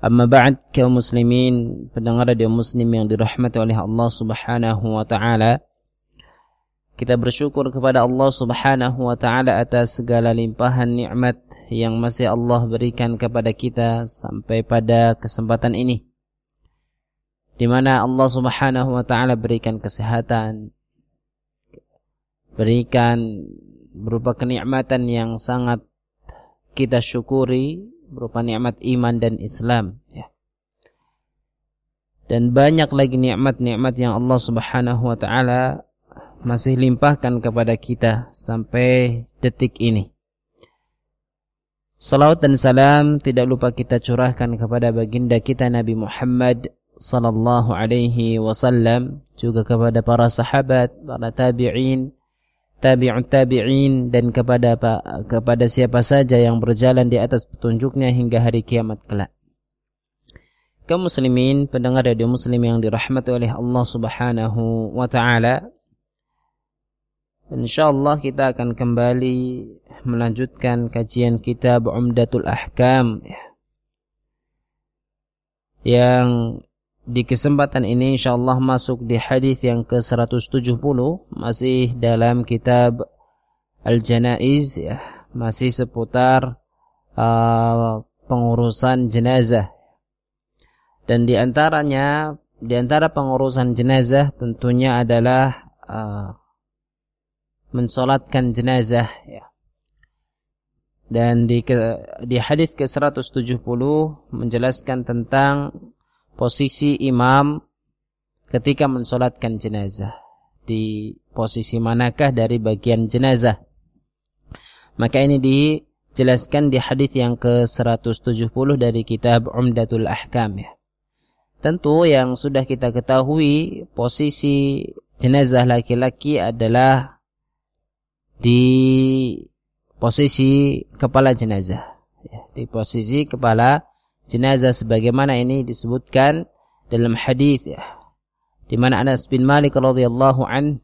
Amma ba'd kaum muslimin pendengar radio muslim yang dirahmati oleh Allah Subhanahu wa taala. Kita bersyukur kepada Allah Subhanahu wa taala atas segala limpahan nikmat yang masih Allah berikan kepada kita sampai pada kesempatan ini. Di mana Allah Subhanahu wa taala berikan kesehatan, berikan berupa kenikmatan yang sangat kita syukuri berupa nikmat iman dan Islam ya. Dan banyak lagi nikmat-nikmat yang Allah Subhanahu wa taala masih limpahkan kepada kita sampai detik ini. Salawat dan salam tidak lupa kita curahkan kepada baginda kita Nabi Muhammad sallallahu alaihi wasallam juga kepada para sahabat, para tabi'in tabi'un tabi'in dan kepada kepada siapa saja yang berjalan di atas petunjuknya hingga hari kiamat kelak. Kaum muslimin, pendengar radio muslim yang dirahmati oleh Allah Subhanahu wa taala. Insyaallah kita akan kembali melanjutkan kajian kitab Umdatul Ahkam yang di kesempatan ini insyaallah masuk di hadis yang ke-170 masih dalam kitab Al-Janaiz ya, masih seputar uh, pengurusan jenazah. Dan di antaranya di antara pengurusan jenazah tentunya adalah uh, mensolatkan jenazah ya. Dan di di hadis ke-170 menjelaskan tentang posisi imam ketika mensolatkan jenazah. Di posisi manakah dari bagian jenazah? Maka ini dijelaskan di hadis yang ke-170 dari kitab Umdatul Ahkam ya. Tentu yang sudah kita ketahui posisi jenazah laki-laki adalah di posisi kepala jenazah. Ya, di posisi kepala jenazah sebagaimana ini disebutkan dalam hadis ya. Di mana Anas bin Malik radhiyallahu an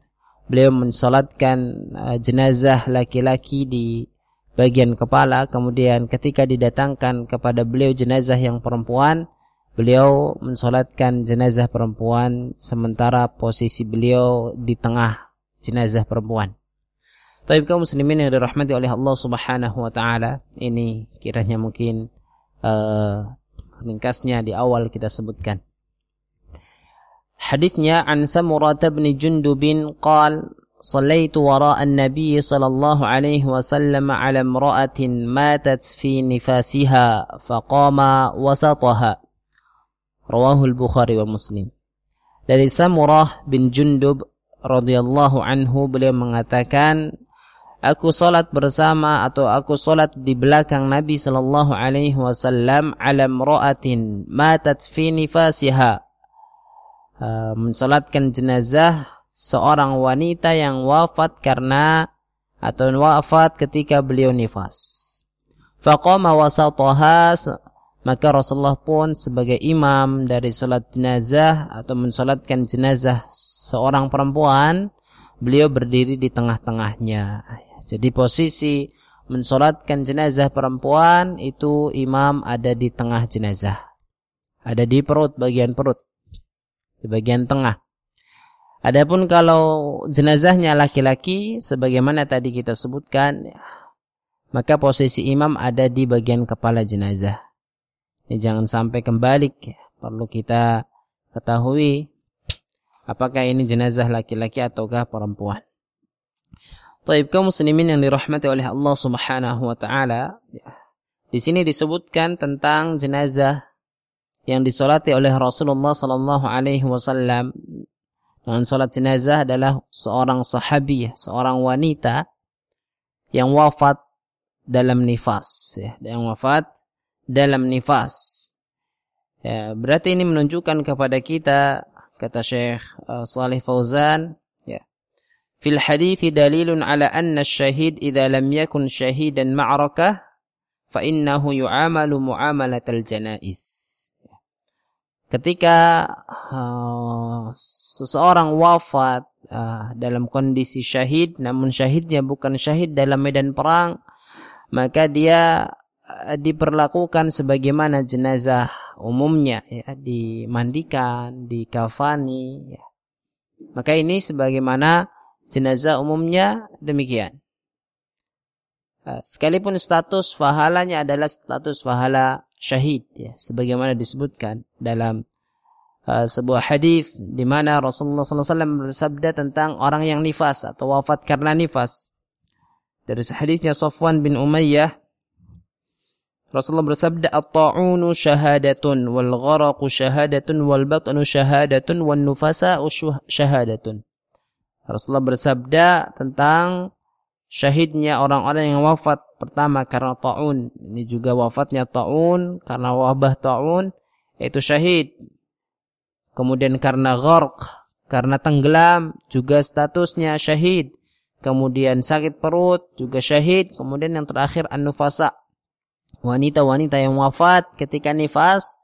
beliau mensolatkan uh, jenazah laki-laki di bagian kepala kemudian ketika didatangkan kepada beliau jenazah yang perempuan beliau mensolatkan jenazah perempuan sementara posisi beliau di tengah jenazah perempuan. Tapi kaum muslimin yang dirahmati oleh Allah Subhanahu wa taala, ini kiranya mungkin uh, ringkasnya di awal kita sebutkan. Hadisnya an Samurah bin Jundub qal صليت وراء النبي صلى الله عليه وسلم على امرأة ماتت في نفاسها فقام وسطها رواه البخاري ومسلم dari Samurah bin Jundub radhiyallahu anhu beliau mengatakan aku salat bersama atau aku salat di belakang Nabi sallallahu alaihi wasallam ala imra'atin matat fi nifasiha. Uh, mensalatkan jenazah seorang wanita yang wafat karena atau wafat ketika beliau nifas. Faqama wasataha maka Rasulullah pun sebagai imam dari salat jenazah atau mensalatkan jenazah seorang perempuan beliau berdiri di tengah-tengahnya jadi posisi mensolatkan jenazah perempuan itu imam ada di tengah jenazah. Ada di perut, bagian perut. Di bagian tengah. Adapun kalau jenazahnya laki-laki, sebagaimana tadi kita sebutkan, maka posisi imam ada di bagian kepala jenazah. Ini jangan sampai kembali, perlu kita ketahui apakah ini jenazah laki-laki ataukah perempuan. Taib kaum muslimin yang dirahmati oleh Allah Subhanahu wa taala, ya. Di sini disebutkan tentang jenazah yang disolati oleh Rasulullah sallallahu alaihi wasallam. Dengan salat jenazah adalah seorang sahabi, seorang wanita yang wafat dalam nifas, ya, yang wafat dalam nifas. Ya, berarti ini menunjukkan kepada kita kata Syekh uh, Salih Fauzan fil hadits dalilun ala anna syahid idza lam yakun syahidan ma'rakah fa innahu yu'amalu muamalatal ketika uh, seseorang wafat uh, dalam kondisi syahid namun syahidnya bukan syahid dalam medan perang maka dia uh, diperlakukan sebagaimana jenazah umumnya ya dimandikan dikafani ya. maka ini sebagaimana jenazah umumnya demikian. Sekalipun status pahalanya adalah status pahala syahid ya sebagaimana disebutkan dalam uh, sebuah hadis di mana Rasulullah SAW bersabda tentang orang yang nifas atau wafat karena nifas. Dari hadisnya Safwan bin Umayyah Rasulullah bersabda at-ta'unu syahadatun wal gharaqu syahadatun wal batnu syahadatun wan nufasa'u syahadatun Rasulullah bersabda tentang syahidnya orang-orang yang wafat pertama karena taun. Ini juga wafatnya taun karena wabah taun yaitu syahid. Kemudian karena gharq, karena tenggelam juga statusnya syahid. Kemudian sakit perut juga syahid. Kemudian yang terakhir an-nufasa. Wanita-wanita yang wafat ketika nifas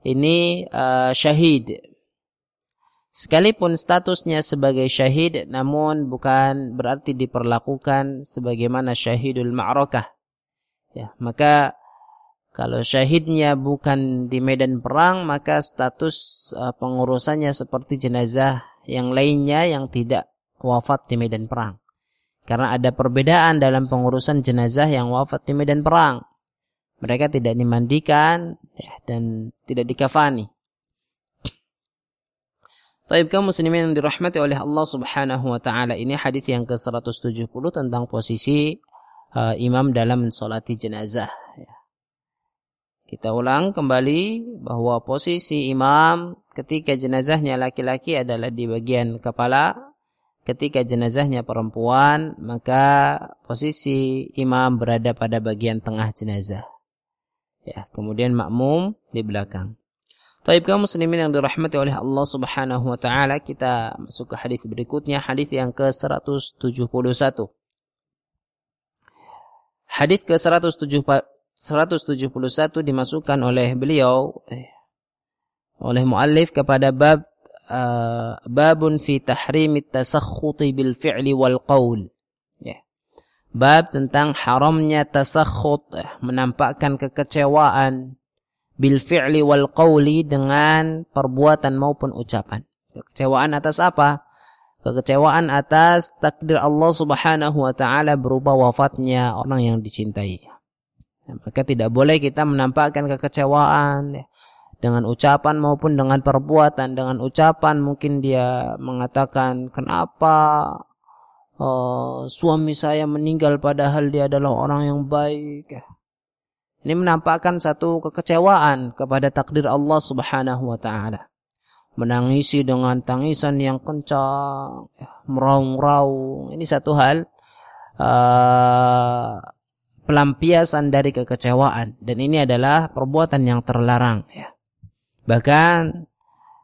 ini uh, syahid. Sekalipun statusnya sebagai syahid namun bukan berarti diperlakukan sebagaimana syahidul ma'rakah. Ya, maka kalau syahidnya bukan di medan perang maka status uh, pengurusannya seperti jenazah yang lainnya yang tidak wafat di medan perang. Karena ada perbedaan dalam pengurusan jenazah yang wafat di medan perang. Mereka tidak dimandikan ya, dan tidak dikafani. Taib kaum muslimin yang dirahmati oleh Allah Subhanahu wa taala. Ini hadis yang ke-170 tentang posisi uh, imam dalam salati jenazah ya. Kita ulang kembali bahwa posisi imam ketika jenazahnya laki-laki adalah di bagian kepala, ketika jenazahnya perempuan maka posisi imam berada pada bagian tengah jenazah. Ya, kemudian makmum di belakang. Taib kaum muslimin yang dirahmati oleh Allah Subhanahu wa taala, kita masuk ke hadis berikutnya, hadis yang ke-171. Hadis ke-171 dimasukkan oleh beliau eh, oleh muallif kepada bab uh, babun fi tahrim at-tasakhuti bil fi'li wal qaul. Ya. Bab tentang haramnya tasakhut, eh, menampakkan kekecewaan bil fi'li wal qawli dengan perbuatan maupun ucapan. Kekecewaan atas apa? Kekecewaan atas takdir Allah Subhanahu wa taala berupa wafatnya orang yang dicintai. Ya, maka tidak boleh kita menampakkan kekecewaan ya, dengan ucapan maupun dengan perbuatan. Dengan ucapan mungkin dia mengatakan kenapa uh, suami saya meninggal padahal dia adalah orang yang baik. Ya ini menampakkan satu kekecewaan kepada takdir Allah Subhanahu wa taala. Menangisi dengan tangisan yang kencang, ya, meraung-raung. Ini satu hal uh, pelampiasan dari kekecewaan dan ini adalah perbuatan yang terlarang ya. Bahkan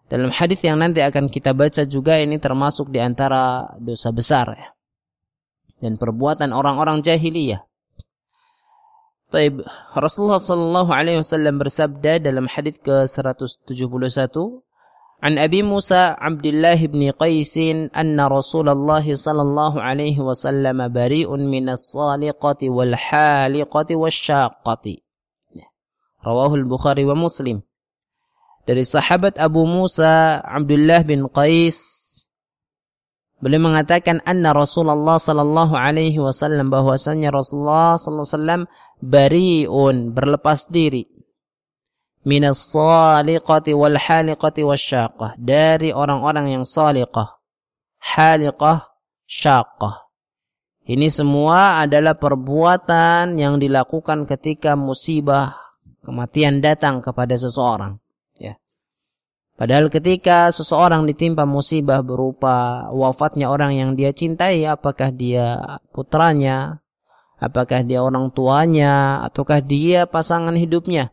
dalam hadis yang nanti akan kita baca juga ini termasuk di antara dosa besar ya. Dan perbuatan orang-orang jahiliyah Taib Rasulullah sallallahu alaihi wasallam bersabda dalam hadis ke-171 An Abi Musa Abdullah bin Qais anna Rasulullah sallallahu alaihi wasallam bari'un min as-saliqati wal haliqati wasyaqqati. Rawahu al-Bukhari wa Muslim. Dari sahabat Abu Musa Abdullah bin Qais Beliau mengatakan anna Rasulullah sallallahu alaihi wasallam bahwasanya Rasulullah sallallahu alaihi wasallam bariun berlepas diri. Minas saliqati wal haliqati wasyaqah dari orang-orang yang saliqah. Haliqah syaqah. Ini semua adalah perbuatan yang dilakukan ketika musibah kematian datang kepada seseorang. Padahal ketika seseorang ditimpa musibah berupa wafatnya orang yang dia cintai, apakah dia putranya, apakah dia orang tuanya, ataukah dia pasangan hidupnya,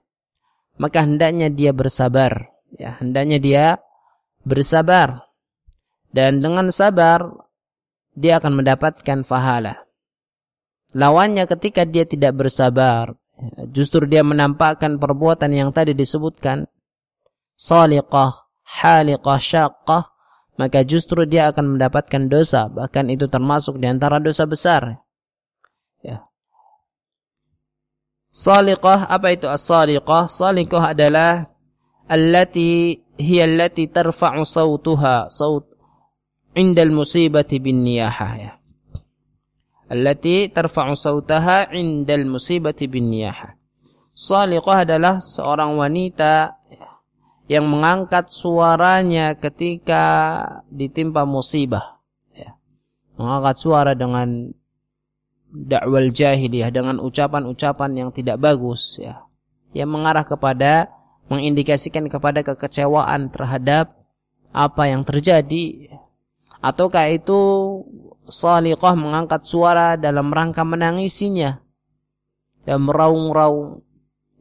maka hendaknya dia bersabar. Ya, hendaknya dia bersabar dan dengan sabar dia akan mendapatkan pahala. Lawannya ketika dia tidak bersabar, justru dia menampakkan perbuatan yang tadi disebutkan, saliqah, haliqah, syaqqah, maka justru dia akan mendapatkan dosa, bahkan itu termasuk di antara dosa besar. Ya. Saliqah, apa itu as-saliqah? Saliqah adalah allati hiya allati tarfa'u sautuha, saut indal musibati bin niyahah ya. Allati tarfa'u sautaha indal musibati bin niyahah. Saliqah adalah seorang wanita yang mengangkat suaranya ketika ditimpa musibah. Ya. Mengangkat suara dengan dakwal jahiliyah dengan ucapan-ucapan yang tidak bagus ya. Yang mengarah kepada mengindikasikan kepada kekecewaan terhadap apa yang terjadi ataukah itu saliqah mengangkat suara dalam rangka menangisinya dan meraung-raung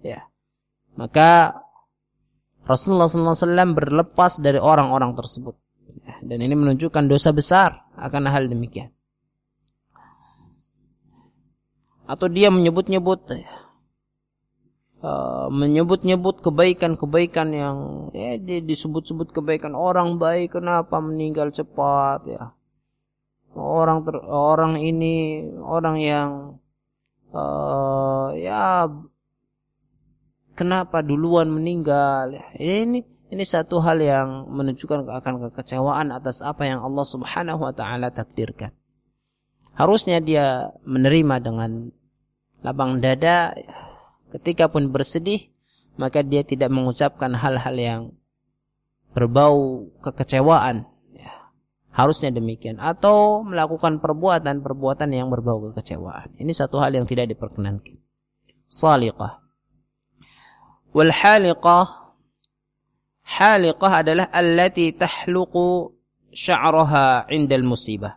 ya maka Rasulullah SAW berlepas dari orang-orang tersebut. Dan ini menunjukkan dosa besar akan hal demikian. Atau dia menyebut-nyebut uh, menyebut-nyebut kebaikan-kebaikan yang ya dia disebut-sebut kebaikan orang baik kenapa meninggal cepat ya. Orang ter, orang ini orang yang uh, ya kenapa duluan meninggal ini ini satu hal yang menunjukkan akan kekecewaan atas apa yang Allah Subhanahu wa taala takdirkan. Harusnya dia menerima dengan lapang dada ketika pun bersedih maka dia tidak mengucapkan hal-hal yang berbau kekecewaan. Ya. harusnya demikian. Atau melakukan perbuatan-perbuatan yang berbau kekecewaan. Ini satu hal yang tidak diperkenankan. Saliqah. Wal haliqah. Haliqah adalah allati tahluqu sya'raha 'indal musibah.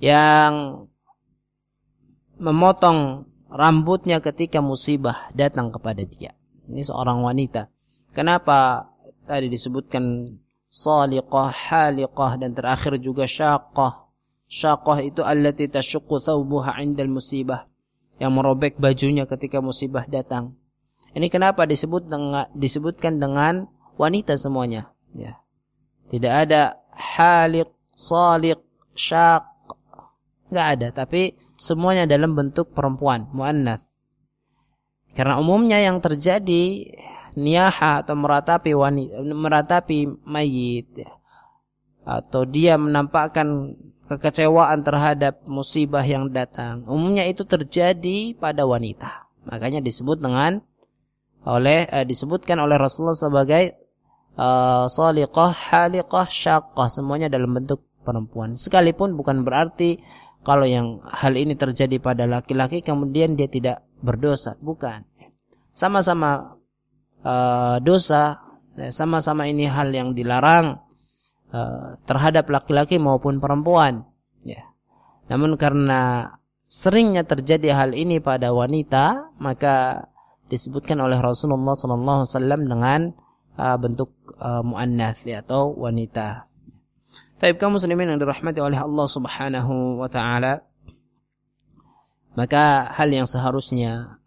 Yang memotong rambutnya ketika musibah datang kepada dia. Ini seorang wanita. Kenapa tadi disebutkan saliqah, haliqah dan terakhir juga syaqah. Syaqah itu allati tashuqqu thawbuha 'indal musibah. Yang merobek bajunya ketika musibah datang. Ini kenapa disebut dengan disebutkan dengan wanita semuanya, ya. Tidak ada halik, salik, syaq. Enggak ada, tapi semuanya dalam bentuk perempuan, muannas. Karena umumnya yang terjadi niyaha atau meratapi wanita, meratapi mayit atau dia menampakkan kekecewaan terhadap musibah yang datang. Umumnya itu terjadi pada wanita. Makanya disebut dengan oleh uh, disebutkan oleh Rasulullah sebagai uh, saliqah, haliqah, syaqqah semuanya dalam bentuk perempuan. Sekalipun bukan berarti kalau yang hal ini terjadi pada laki-laki kemudian dia tidak berdosa, bukan. Sama-sama uh, dosa, ya, sama-sama ini hal yang dilarang uh, terhadap laki-laki maupun perempuan. Ya. Namun karena seringnya terjadi hal ini pada wanita, maka disebutkan oleh Rasulullah wasallam dengan uh, bentuk uh, muannats ya, atau wanita. Tapi kaum muslimin yang dirahmati oleh Allah Subhanahu wa taala maka hal yang seharusnya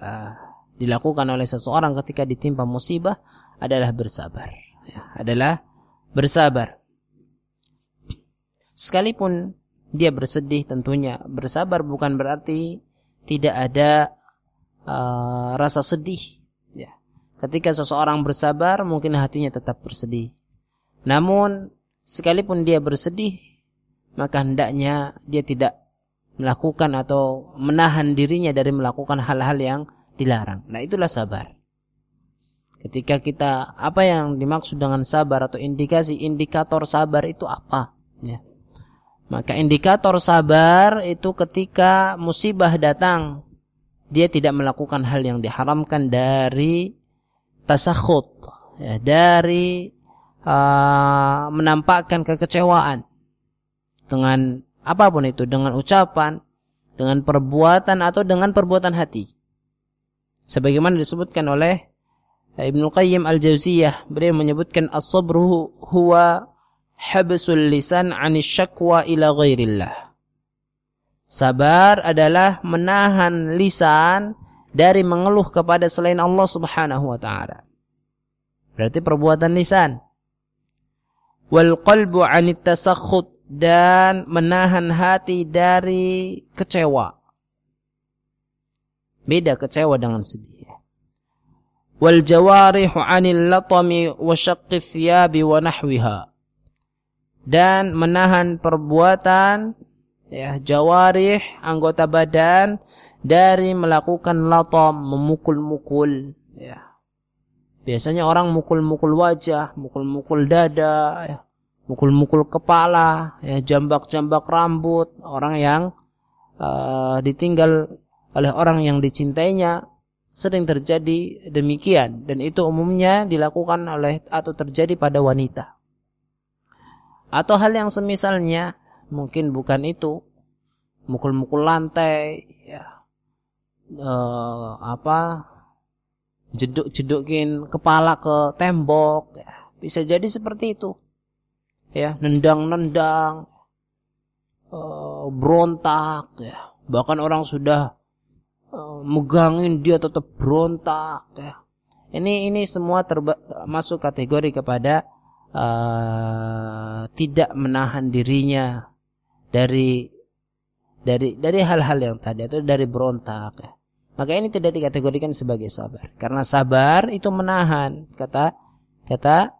uh, dilakukan oleh seseorang ketika ditimpa musibah adalah bersabar ya, adalah bersabar sekalipun dia bersedih tentunya bersabar bukan berarti tidak ada uh, rasa sedih. Ya. Ketika seseorang bersabar, mungkin hatinya tetap bersedih. Namun, sekalipun dia bersedih, maka hendaknya dia tidak melakukan atau menahan dirinya dari melakukan hal-hal yang dilarang. Nah, itulah sabar. Ketika kita apa yang dimaksud dengan sabar atau indikasi indikator sabar itu apa? Ya. Maka indikator sabar itu ketika musibah datang dia tidak melakukan hal yang diharamkan dari tasakhut ya, dari uh, menampakkan kekecewaan dengan apa pun itu dengan ucapan dengan perbuatan atau dengan perbuatan hati sebagaimana disebutkan oleh Ibnu Qayyim Al-Jauziyah beliau menyebutkan as-sabru huwa habsul lisan 'ani syakwa ila ghairillah. Sabar adalah menahan lisan dari mengeluh kepada selain Allah Subhanahu wa taala. Berarti perbuatan lisan. Wal qalbu 'anit tasakhut dan menahan hati dari kecewa. Beda kecewa dengan sedih. Wal jawarihu 'anil latami wa syaqqi thiyabi wa nahwiha. Dan menahan perbuatan ya jawarih anggota badan dari melakukan latam memukul-mukul ya biasanya orang mukul-mukul wajah mukul-mukul dada ya mukul-mukul kepala ya jambak-jambak rambut orang yang uh, ditinggal oleh orang yang dicintainya sering terjadi demikian dan itu umumnya dilakukan oleh atau terjadi pada wanita. Atau hal yang semisalnya mungkin bukan itu mukul-mukul lantai ya e, apa jeduk-jedukin kepala ke tembok ya. bisa jadi seperti itu ya nendang-nendang e, berontak ya bahkan orang sudah Eh, megangin dia tetap berontak ya. Ini ini semua termasuk kategori kepada uh, tidak menahan dirinya dari dari dari hal-hal yang tadi atau dari berontak ya. Maka ini tidak dikategorikan sebagai sabar. Karena sabar itu menahan kata kata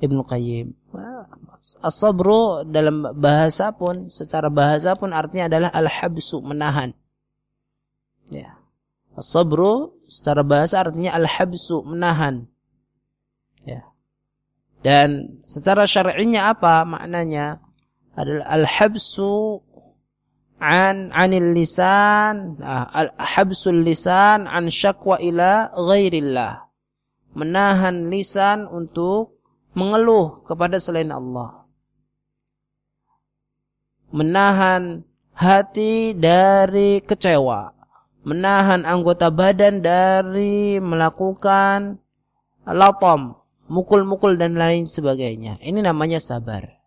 Ibnu Qayyim. As-sabru dalam bahasa pun secara bahasa pun artinya adalah al-habsu menahan. Ya. As-sabru secara bahasa artinya al-habsu, menahan. Ya. Dan secara syar'inya apa maknanya? Adalah al-habsu an anil lisan, nah, al-habsul lisan an syakwa ila ghairillah. Menahan lisan untuk mengeluh kepada selain Allah. Menahan hati dari kecewa menahan anggota badan dari melakukan latom, mukul-mukul dan lain sebagainya. Ini namanya sabar.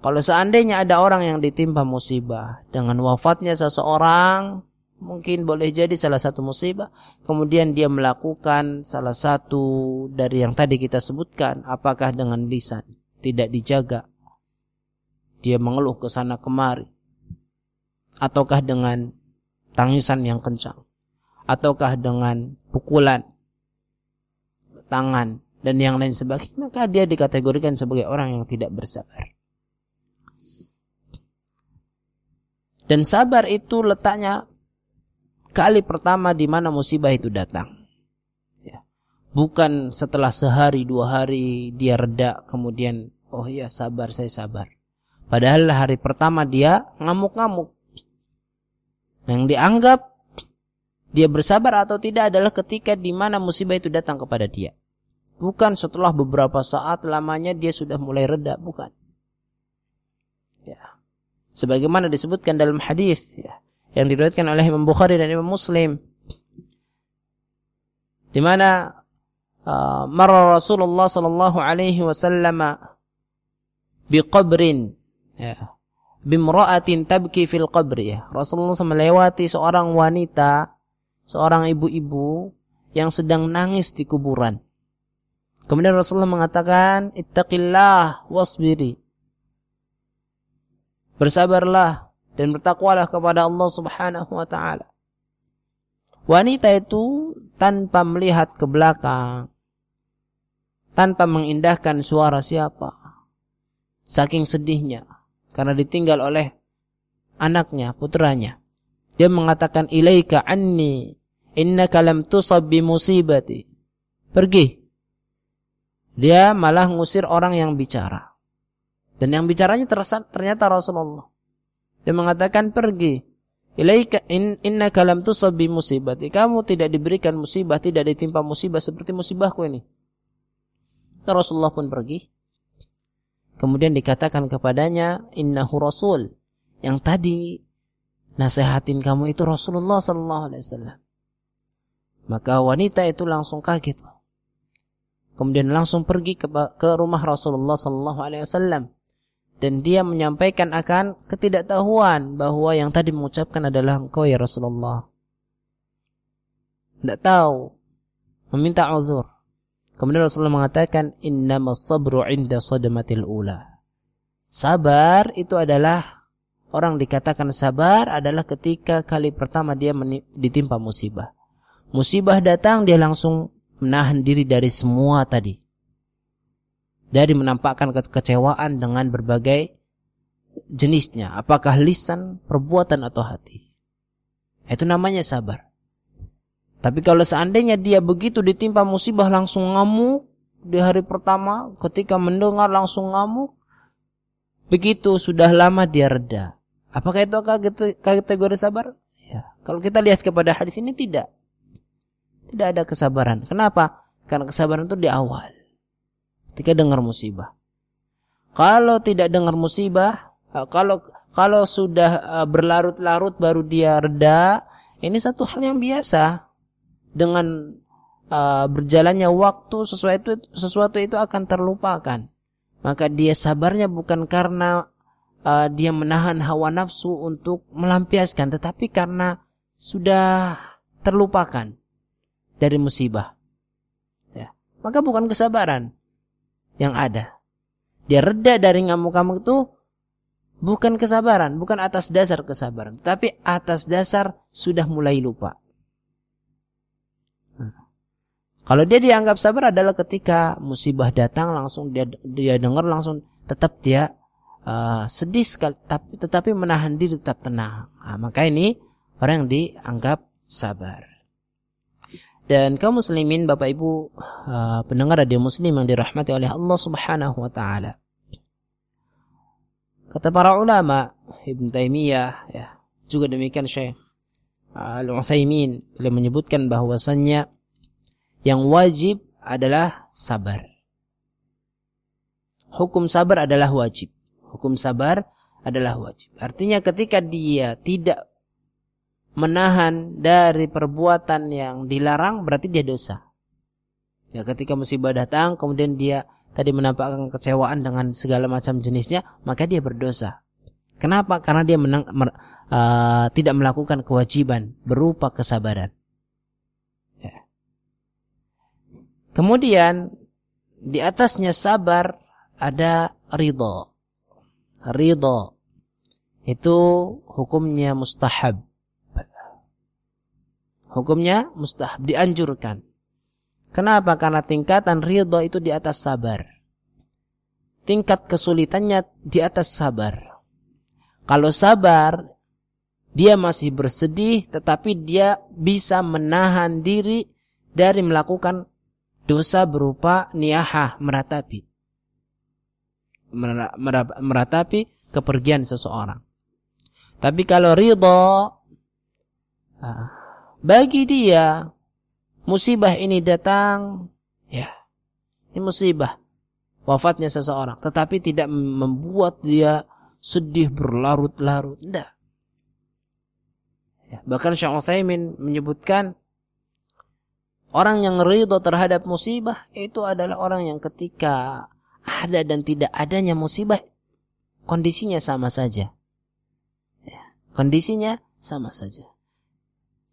Kalau seandainya ada orang yang ditimpa musibah dengan wafatnya seseorang, mungkin boleh jadi salah satu musibah, kemudian dia melakukan salah satu dari yang tadi kita sebutkan, apakah dengan lisan tidak dijaga, dia mengeluh ke sana kemari, ataukah dengan tangisan yang kencang? Ataukah dengan pukulan tangan dan yang lain sebagainya? Maka dia dikategorikan sebagai orang yang tidak bersabar dan sabar itu letaknya kali pertama di mana musibah itu datang ya. bukan setelah sehari dua hari dia reda kemudian oh ya sabar saya sabar padahal hari pertama dia ngamuk-ngamuk yang dianggap dia bersabar atau tidak adalah ketika di mana musibah itu datang kepada dia. Bukan setelah beberapa saat lamanya dia sudah mulai reda, bukan. Ya. Sebagaimana disebutkan dalam hadis ya, yang diriwayatkan oleh Imam Bukhari dan Imam Muslim di mana uh, marra Rasulullah sallallahu alaihi wasallam biqabrin ya bimra'atin tabki fil qabri ya. Rasulullah melewati seorang wanita, seorang ibu-ibu yang sedang nangis di kuburan. Kemudian Rasulullah mengatakan, "Ittaqillah wasbiri." Bersabarlah dan bertakwalah kepada Allah Subhanahu wa taala. Wanita itu tanpa melihat ke belakang, tanpa mengindahkan suara siapa, saking sedihnya, karena ditinggal oleh anaknya, putranya. Dia mengatakan ilaika anni innaka lam tusab bi musibati. Pergi. Dia malah ngusir orang yang bicara. Dan yang bicaranya ternyata Rasulullah. Dia mengatakan pergi. Ilaika in, innaka lam tusab bi musibati. Kamu tidak diberikan musibah, tidak ditimpa musibah seperti musibahku ini. Rasulullah pun pergi. Kemudian dikatakan kepadanya, innahu rasul. Yang tadi nasehatin kamu itu Rasulullah sallallahu alaihi wasallam. Maka wanita itu langsung kaget. Kemudian langsung pergi ke, ke rumah Rasulullah sallallahu alaihi wasallam dan dia menyampaikan akan ketidaktahuan bahwa yang tadi mengucapkan adalah engkau ya Rasulullah. Tidak tahu. Meminta uzur. Kemudian Rasulullah mengatakan innamas sabru inda sadamatil ula. Sabar itu adalah orang dikatakan sabar adalah ketika kali pertama dia ditimpa musibah. Musibah datang dia langsung menahan diri dari semua tadi. Dari menampakkan kekecewaan dengan berbagai jenisnya. Apakah lisan, perbuatan, atau hati. Itu namanya sabar. Tapi kalau seandainya dia begitu ditimpa musibah langsung ngamuk di hari pertama, ketika mendengar langsung ngamuk, begitu sudah lama dia reda. Apakah itu kategori sabar? Ya. Kalau kita lihat kepada hadis ini tidak. Tidak ada kesabaran. Kenapa? Karena kesabaran itu di awal. Ketika dengar musibah. Kalau tidak dengar musibah, eh, kalau kalau sudah eh, berlarut-larut baru dia reda, ini satu hal yang biasa. Dengan uh, berjalannya waktu sesuatu sesuatu itu akan terlupakan. Maka dia sabarnya bukan karena dia menahan hawa nafsu untuk melampiaskan, tetapi karena sudah terlupakan dari musibah. Ya. Maka bukan kesabaran yang ada. Dia reda dari ngamuk-ngamuk itu bukan kesabaran, bukan atas dasar kesabaran, tapi atas dasar sudah mulai lupa. Nah. Kalau dia dianggap sabar adalah ketika musibah datang langsung dia dia dengar langsung tetap dia uh, sedih sekali tapi tetapi menahan diri tetap tenang. Nah, maka ini orang yang dianggap sabar. Dan kaum muslimin Bapak Ibu uh, pendengar radio muslim yang dirahmati oleh Allah Subhanahu wa taala. Kata para ulama Ibn Taimiyah ya, juga demikian Syekh uh, Al-Utsaimin beliau menyebutkan bahwasannya yang wajib adalah sabar. Hukum sabar adalah wajib. Hukum sabar adalah wajib. Artinya ketika dia tidak menahan dari perbuatan yang dilarang berarti dia dosa. Ya, ketika musibah datang kemudian dia tadi menampakkan kecewaan dengan segala macam jenisnya, maka dia berdosa. Kenapa? Karena dia menang, mer, uh, tidak melakukan kewajiban berupa kesabaran. Ya. Kemudian di atasnya sabar ada ridho. Ridho itu hukumnya mustahab Hukumnya mustahab, dianjurkan. Kenapa? Karena tingkatan ridho itu di atas sabar. Tingkat kesulitannya di atas sabar. Kalau sabar, dia masih bersedih, tetapi dia bisa menahan diri dari melakukan dosa berupa niyahah, meratapi. Meratapi kepergian seseorang. Tapi kalau ridho, ah, bagi dia musibah ini datang ya ini musibah. Wafatnya seseorang tetapi tidak membuat dia sedih berlarut-larut tidak ya, bahkan Syekh Utsaimin menyebutkan orang yang ridho terhadap musibah itu adalah orang yang ketika ada dan tidak adanya musibah kondisinya sama saja. Ya, kondisinya sama saja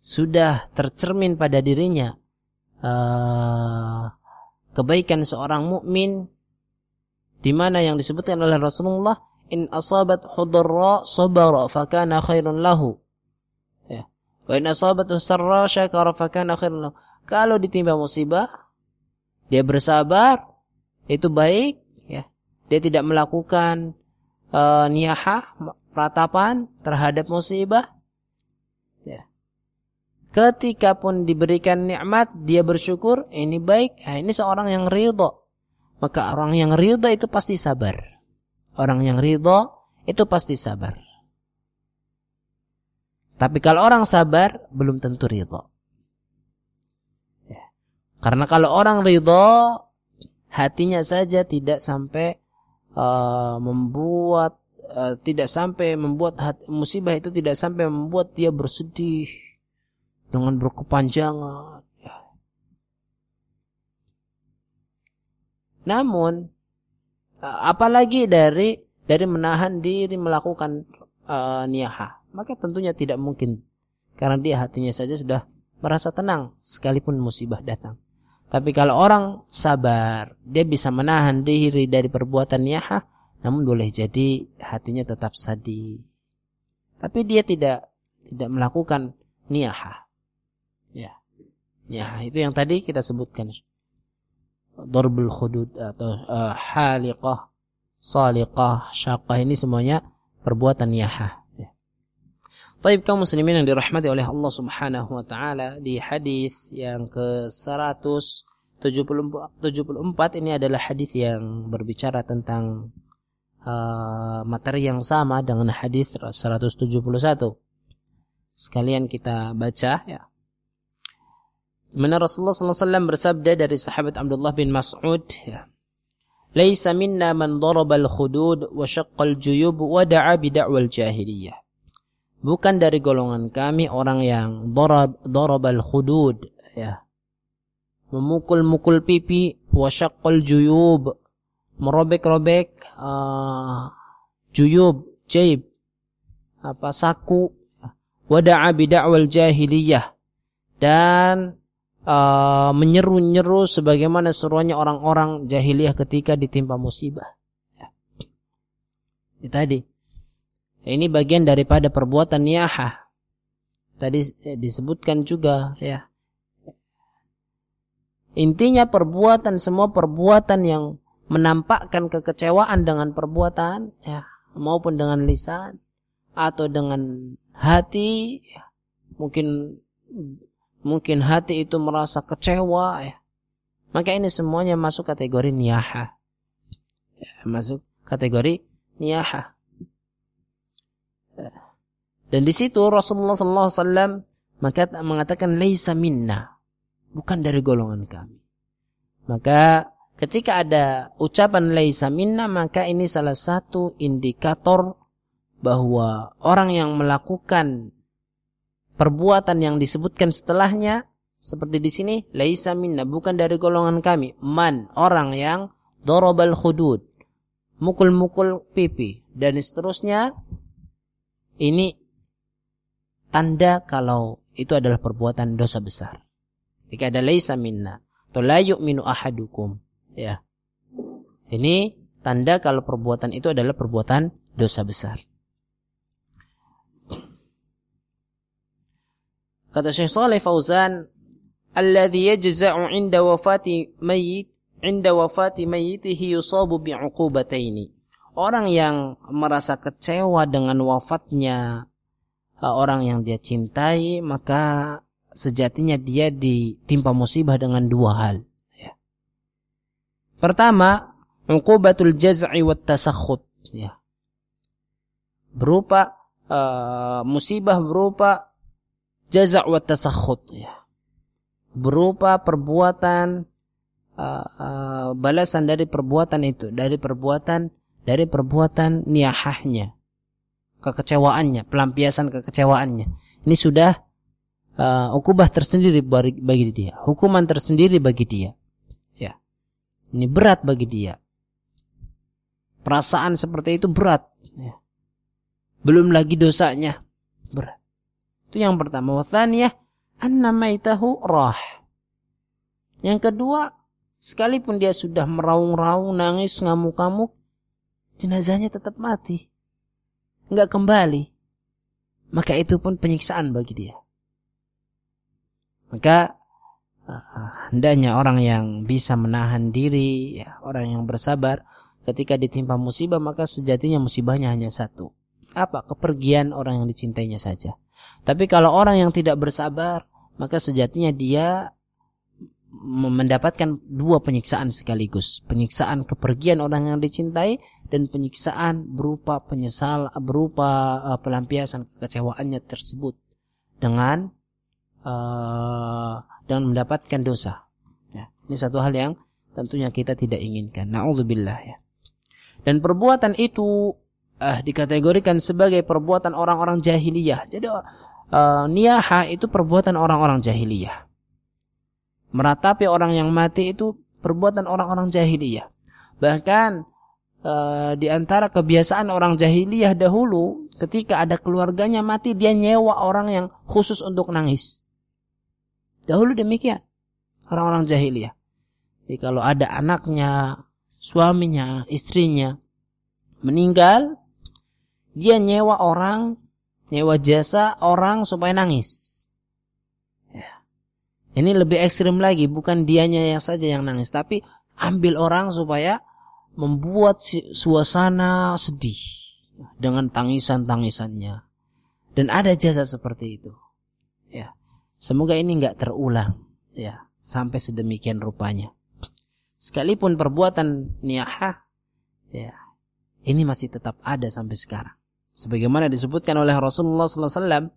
sudah tercermin pada dirinya uh, kebaikan seorang mukmin di mana yang disebutkan oleh Rasulullah in asabat hudarra sabara fakana khairun lahu. Ya. Wa in asabat sarra syakara fakana khairun lahu. Kalau ditimpa musibah dia bersabar itu baik ya. Dia tidak melakukan uh, niyahah ratapan terhadap musibah Ketika pun diberikan nikmat, dia bersyukur, ini baik, nah, ini seorang yang ridho. Maka orang yang ridho itu pasti sabar. Orang yang ridho itu pasti sabar. Tapi kalau orang sabar, belum tentu ridho. Ya. Karena kalau orang ridho, hatinya saja tidak sampai uh, membuat, uh, tidak sampai membuat hati, musibah itu tidak sampai membuat dia bersedih dengan berkepanjangan. Ya. Namun eh, apalagi dari dari menahan diri melakukan eh, uh, niyaha, maka tentunya tidak mungkin karena dia hatinya saja sudah merasa tenang sekalipun musibah datang. Tapi kalau orang sabar, dia bisa menahan diri dari perbuatan niyaha, namun boleh jadi hatinya tetap sedih. Tapi dia tidak tidak melakukan niyaha. Ya. Itu yang tadi kita sebutkan. Darbul khudud atau uh, haliqah, saliqah, syaqah ini semuanya perbuatan yaha. Ya. Taib kaum muslimin yang dirahmati oleh Allah Subhanahu wa taala di hadis yang ke 174 ini adalah hadis yang berbicara tentang uh, materi yang sama dengan hadis 171. Sekalian kita baca ya. Mana Rasulullah SAW bersabda dari sahabat Abdullah bin Mas'ud, ya. Laisa minna man darabal khudud wa syaqqal juyub wa da'a bida'wal jahiliyah. Bukan dari golongan kami orang yang darab darabal khudud, ya. Memukul-mukul pipi wa syaqqal juyub, merobek-robek uh, juyub, jaib, apa saku, wa da'a bida'wal jahiliyah dan uh, menyeru-nyeru sebagaimana seruannya orang-orang jahiliyah ketika ditimpa musibah. Ya. Tadi. Ini bagian daripada perbuatan niyahah. Tadi eh, disebutkan juga ya. Intinya perbuatan semua perbuatan yang menampakkan kekecewaan dengan perbuatan ya maupun dengan lisan atau dengan hati ya, mungkin mungkin hati itu merasa kecewa ya. Maka ini semuanya masuk kategori niyaha. Ya, masuk kategori niyaha. Ya. Dan di situ Rasulullah SAW mengatakan laisa minna, bukan dari golongan kami. Maka ketika ada ucapan laisa minna maka ini salah satu indikator bahwa orang yang melakukan perbuatan yang disebutkan setelahnya seperti di sini laisa minna bukan dari golongan kami. Man orang yang dorobal khudud mukul-mukul pipi. Dan seterusnya ini tanda kalau itu adalah perbuatan dosa besar. Jika ada laisa minna atau la yu'minu ahadukum ya. Ini tanda kalau perbuatan itu adalah perbuatan dosa besar Kata Syekh Saleh Fauzan, "Alladhi yajza'u 'inda wafati mayyit 'inda wafati mayyitihi yusabu bi'uqubataini." Orang yang merasa kecewa dengan wafatnya uh, orang yang dia cintai, maka sejatinya dia ditimpa musibah dengan dua hal. Ya. Pertama, uqubatul jaz'i wat tasakhut. Ya. Berupa uh, musibah berupa jaza' wa tasakhut ya. Berupa perbuatan uh, uh, balasan dari perbuatan itu, dari perbuatan dari perbuatan niyahahnya. Kekecewaannya, pelampiasan kekecewaannya. Ini sudah uh, ukubah tersendiri bagi, bagi dia, hukuman tersendiri bagi dia. Ya. Ini berat bagi dia. Perasaan seperti itu berat, ya. Belum lagi dosanya berat. Itu yang pertama. Wathaniyah anna maitahu rah. Yang kedua, sekalipun dia sudah meraung-raung, nangis, ngamuk-ngamuk, jenazahnya tetap mati. Enggak kembali. Maka itu pun penyiksaan bagi dia. Maka uh, hendaknya orang yang bisa menahan diri, ya, orang yang bersabar ketika ditimpa musibah maka sejatinya musibahnya hanya satu. Apa? Kepergian orang yang dicintainya saja. Tapi kalau orang yang tidak bersabar, maka sejatinya dia mendapatkan dua penyiksaan sekaligus. Penyiksaan kepergian orang yang dicintai dan penyiksaan berupa penyesal berupa uh, pelampiasan kekecewaannya tersebut dengan uh, dengan mendapatkan dosa. Ya, ini satu hal yang tentunya kita tidak inginkan. Nauzubillah ya. Dan perbuatan itu uh, dikategorikan sebagai perbuatan orang-orang jahiliyah. Jadi uh, niyaha itu perbuatan orang-orang jahiliyah. Meratapi orang yang mati itu perbuatan orang-orang jahiliyah. Bahkan uh, di antara kebiasaan orang jahiliyah dahulu, ketika ada keluarganya mati, dia nyewa orang yang khusus untuk nangis. Dahulu demikian orang-orang jahiliyah. Jadi kalau ada anaknya, suaminya, istrinya meninggal, dia nyewa orang, nyewa jasa orang supaya nangis. Ya. Ini lebih ekstrim lagi, bukan dianya yang saja yang nangis, tapi ambil orang supaya membuat suasana sedih dengan tangisan-tangisannya. Dan ada jasa seperti itu. Ya. Semoga ini nggak terulang, ya, sampai sedemikian rupanya sekalipun perbuatan niyaha ya ini masih tetap ada sampai sekarang sebagaimana disebutkan oleh Rasulullah wasallam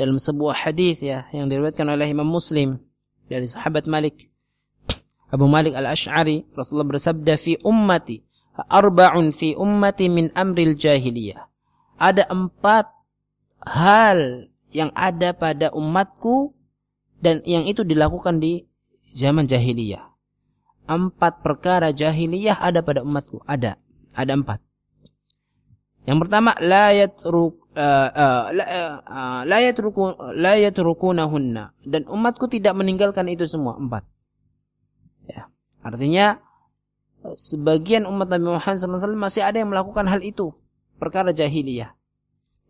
dalam sebuah hadis ya yang diriwayatkan oleh Imam Muslim dari sahabat Malik Abu Malik Al-Asy'ari Rasulullah bersabda fi ummati arba'un fi ummati min amril jahiliyah ada empat hal yang ada pada umatku dan yang itu dilakukan di zaman jahiliyah empat perkara jahiliyah ada pada umatku. Ada. Ada empat. Yang pertama, la yatruk uh, uh, uh, dan umatku tidak meninggalkan itu semua empat. Ya. Artinya sebagian umat Nabi Muhammad SAW masih ada yang melakukan hal itu, perkara jahiliyah.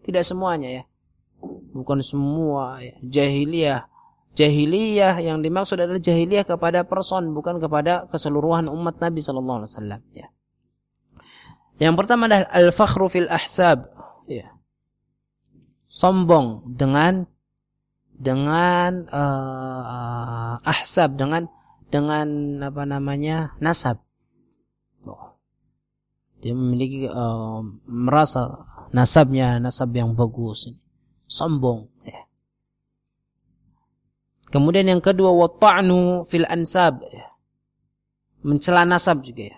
Tidak semuanya ya. Bukan semua ya. jahiliyah jahiliyah yang dimaksud adalah jahiliyah kepada person bukan kepada keseluruhan umat Nabi sallallahu alaihi wasallam ya. Yang pertama adalah al-fakhru fil ahsab ya. Sombong dengan dengan uh, ahsab dengan dengan apa namanya nasab. Oh. Dia memiliki uh, merasa nasabnya nasab yang bagus. Sombong ya. Kemudian yang kedua wata'nu fil ansab. Mencela nasab juga ya.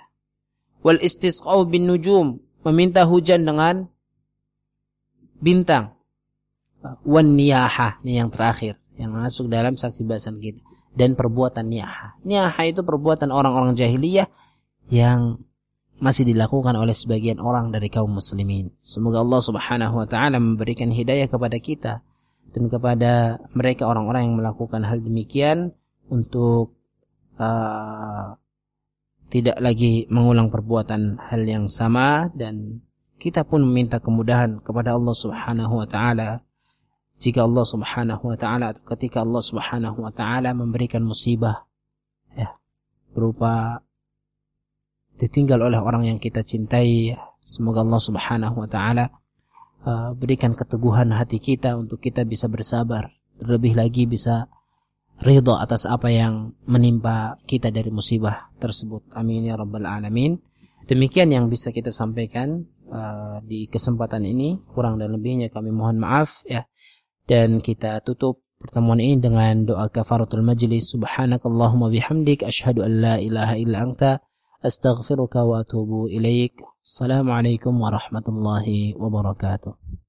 Wal istisqau bin nujum, meminta hujan dengan bintang. Wan niyaha, ini yang terakhir yang masuk dalam saksi bahasan kita dan perbuatan niyaha. Niyaha itu perbuatan orang-orang jahiliyah yang masih dilakukan oleh sebagian orang dari kaum muslimin. Semoga Allah Subhanahu wa taala memberikan hidayah kepada kita dan kepada mereka orang-orang yang melakukan hal demikian untuk uh, tidak lagi mengulang perbuatan hal yang sama dan kita pun meminta kemudahan kepada Allah Subhanahu wa taala. Jika Allah Subhanahu wa taala ketika Allah Subhanahu wa taala memberikan musibah ya berupa ditinggal oleh orang yang kita cintai semoga Allah Subhanahu wa taala uh, berikan keteguhan hati kita untuk kita bisa bersabar. Terlebih lagi bisa ridho atas apa yang menimpa kita dari musibah tersebut. Amin ya rabbal alamin. Demikian yang bisa kita sampaikan uh, di kesempatan ini. Kurang dan lebihnya kami mohon maaf ya. Dan kita tutup pertemuan ini dengan doa kafaratul majlis. Subhanakallahumma bihamdik asyhadu an la ilaha illa anta astaghfiruka wa atubu ilaik. Assalamualaikum warahmatullahi wabarakatuh.